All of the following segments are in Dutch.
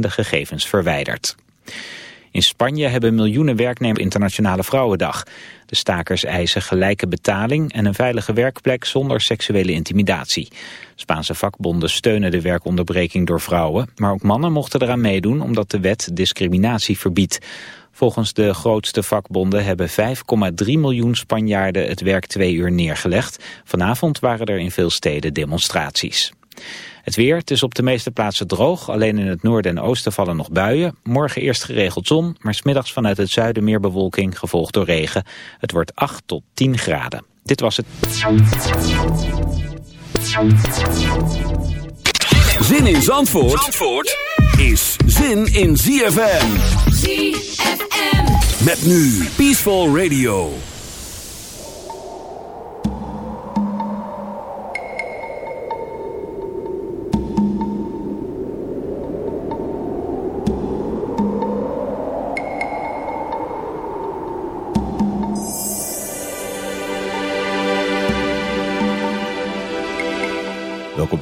de gegevens verwijderd. In Spanje hebben miljoenen werknemers Internationale Vrouwendag. De stakers eisen gelijke betaling en een veilige werkplek zonder seksuele intimidatie. Spaanse vakbonden steunen de werkonderbreking door vrouwen, maar ook mannen mochten eraan meedoen omdat de wet discriminatie verbiedt. Volgens de grootste vakbonden hebben 5,3 miljoen Spanjaarden het werk twee uur neergelegd. Vanavond waren er in veel steden demonstraties. Het weer, het is op de meeste plaatsen droog. Alleen in het noorden en oosten vallen nog buien. Morgen eerst geregeld zon, maar smiddags vanuit het zuiden meer bewolking, gevolgd door regen. Het wordt 8 tot 10 graden. Dit was het. Zin in Zandvoort, Zandvoort is zin in ZFM. ZFM. Met nu Peaceful Radio.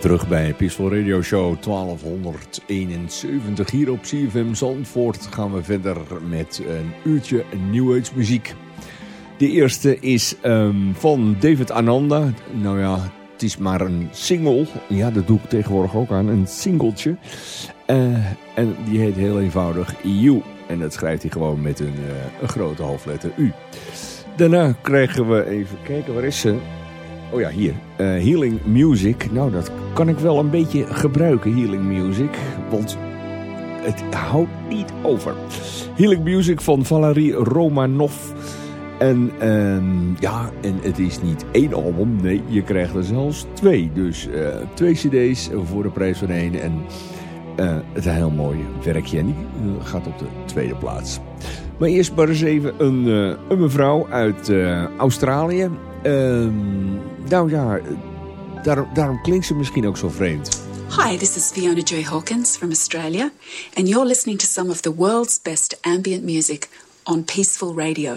Terug bij Peaceful Radio Show 1271. Hier op CFM Zandvoort gaan we verder met een uurtje New Age muziek. De eerste is um, van David Ananda. Nou ja, het is maar een single. Ja, dat doe ik tegenwoordig ook aan. Een singeltje. Uh, en die heet heel eenvoudig You. En dat schrijft hij gewoon met een, uh, een grote hoofdletter U. Daarna krijgen we even kijken, waar is ze? Oh ja, hier. Uh, healing Music. Nou, dat kan ik wel een beetje gebruiken, Healing Music. Want het houdt niet over. Healing Music van Valerie Romanov. En uh, ja, en het is niet één album. Nee, je krijgt er zelfs twee. Dus uh, twee cd's voor de prijs van één. En uh, het een heel mooi werkje. En die gaat op de tweede plaats. Maar eerst maar eens even een mevrouw uit Australië. Um, nou ja, daarom, daarom klinkt ze misschien ook zo vreemd. Hi, this is Fiona Joy Hawkins from Australia, and you're listening to some of the world's best ambient music on Peaceful Radio.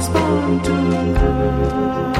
was born to love.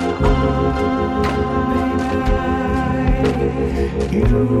you are, baby.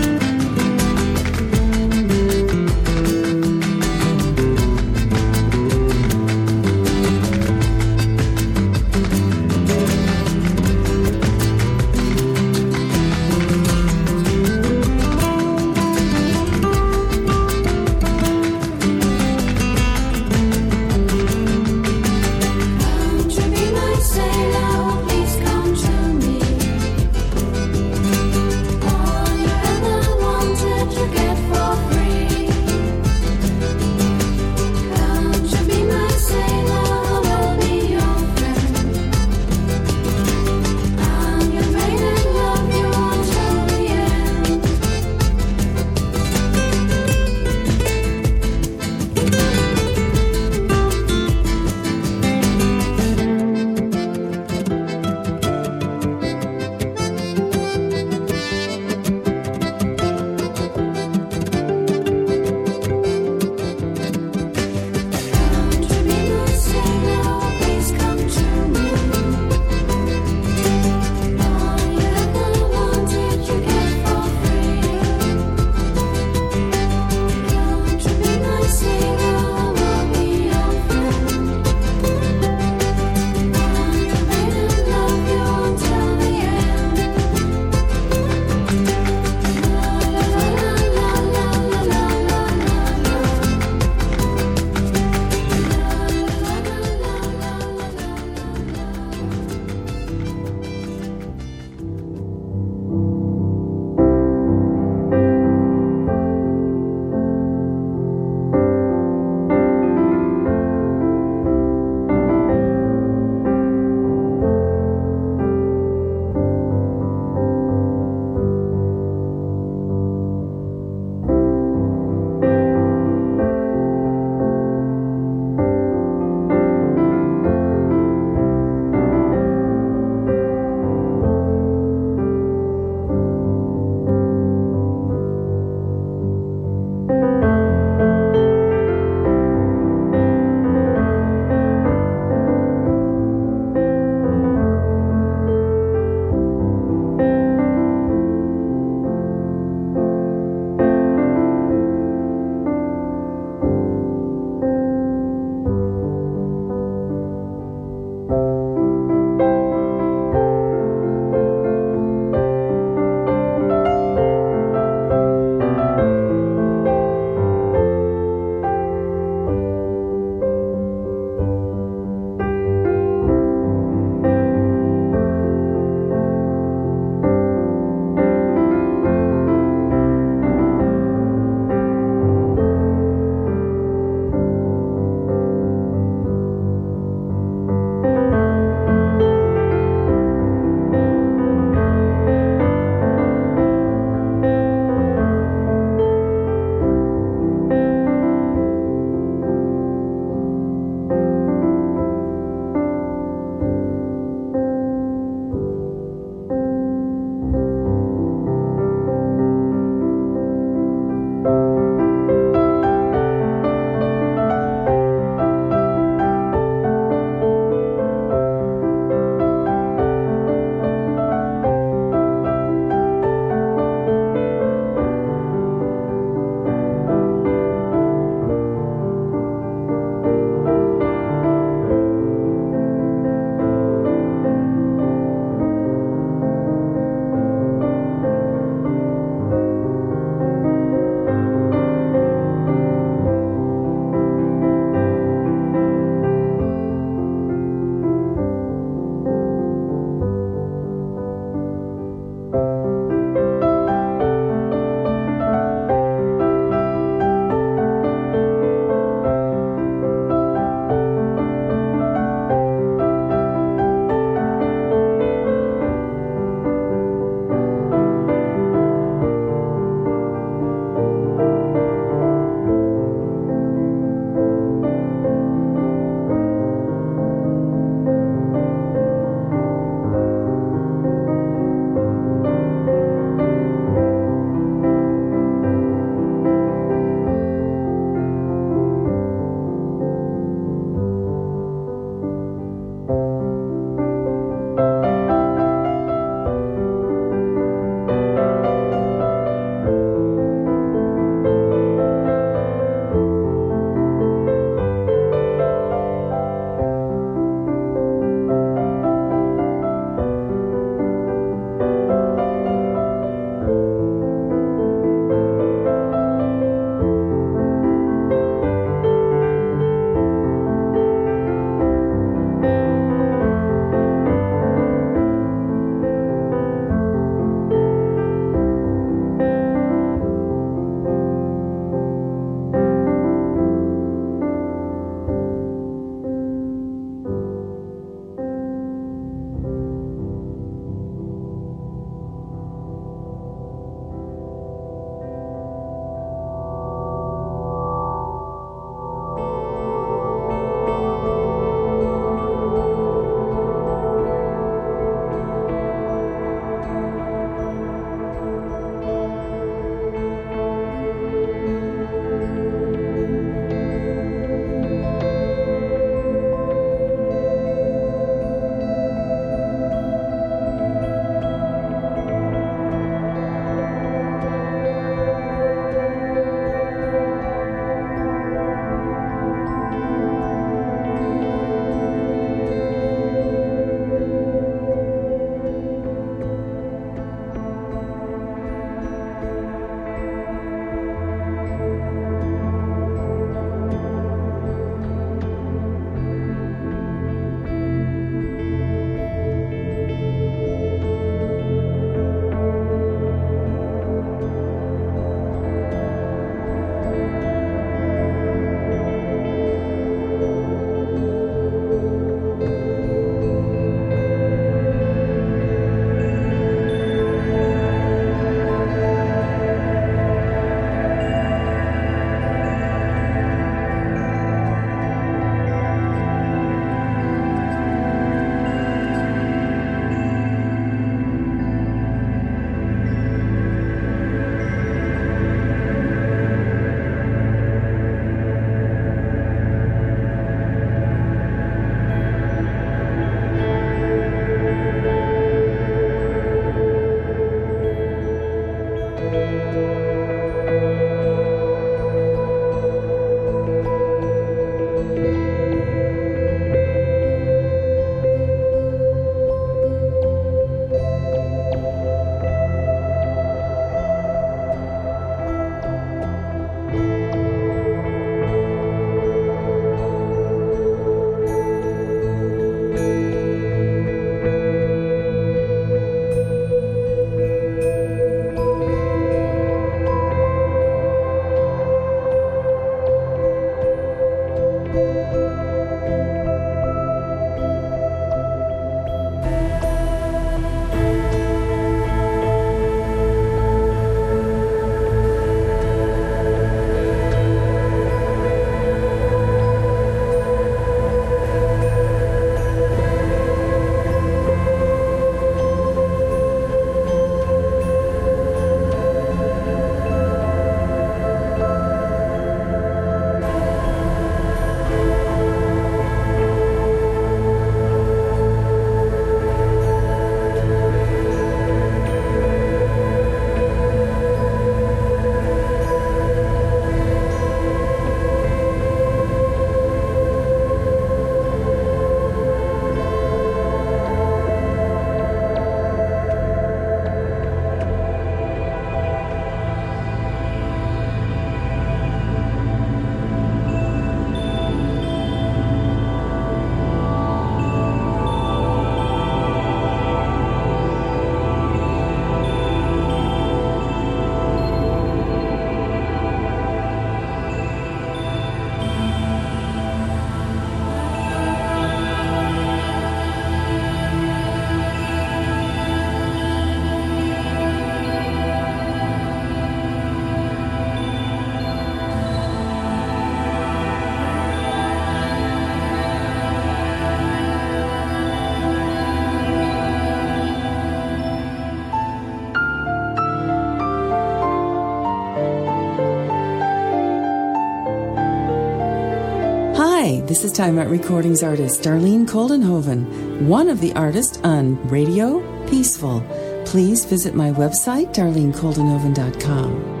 this is Time Out Recordings artist Darlene Coldenhoven, one of the artists on Radio Peaceful. Please visit my website, darlenecoldenhoven.com.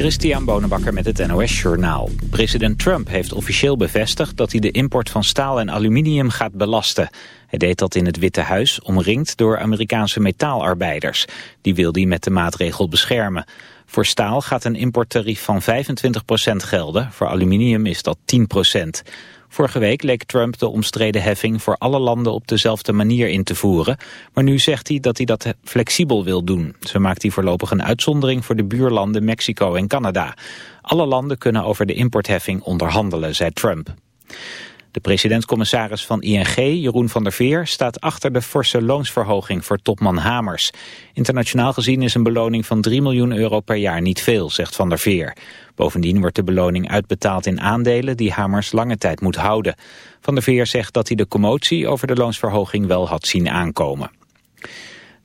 Christian Bonenbakker met het NOS Journaal. President Trump heeft officieel bevestigd dat hij de import van staal en aluminium gaat belasten. Hij deed dat in het Witte Huis, omringd door Amerikaanse metaalarbeiders. Die wil hij met de maatregel beschermen. Voor staal gaat een importtarief van 25% gelden, voor aluminium is dat 10%. Vorige week leek Trump de omstreden heffing voor alle landen op dezelfde manier in te voeren. Maar nu zegt hij dat hij dat flexibel wil doen. Zo maakt hij voorlopig een uitzondering voor de buurlanden Mexico en Canada. Alle landen kunnen over de importheffing onderhandelen, zei Trump. De president-commissaris van ING, Jeroen van der Veer, staat achter de forse loonsverhoging voor topman Hamers. Internationaal gezien is een beloning van 3 miljoen euro per jaar niet veel, zegt van der Veer. Bovendien wordt de beloning uitbetaald in aandelen die Hamers lange tijd moet houden. Van der Veer zegt dat hij de commotie over de loonsverhoging wel had zien aankomen.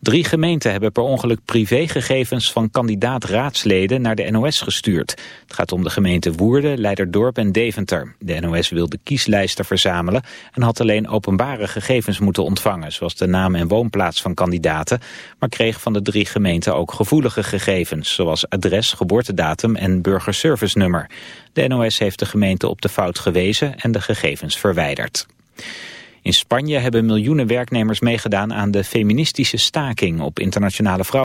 Drie gemeenten hebben per ongeluk privégegevens van kandidaat-raadsleden naar de NOS gestuurd. Het gaat om de gemeenten Woerden, Leiderdorp en Deventer. De NOS wilde kieslijsten verzamelen en had alleen openbare gegevens moeten ontvangen, zoals de naam en woonplaats van kandidaten, maar kreeg van de drie gemeenten ook gevoelige gegevens, zoals adres, geboortedatum en burgerservice-nummer. De NOS heeft de gemeente op de fout gewezen en de gegevens verwijderd. In Spanje hebben miljoenen werknemers meegedaan aan de feministische staking op internationale vrouwen.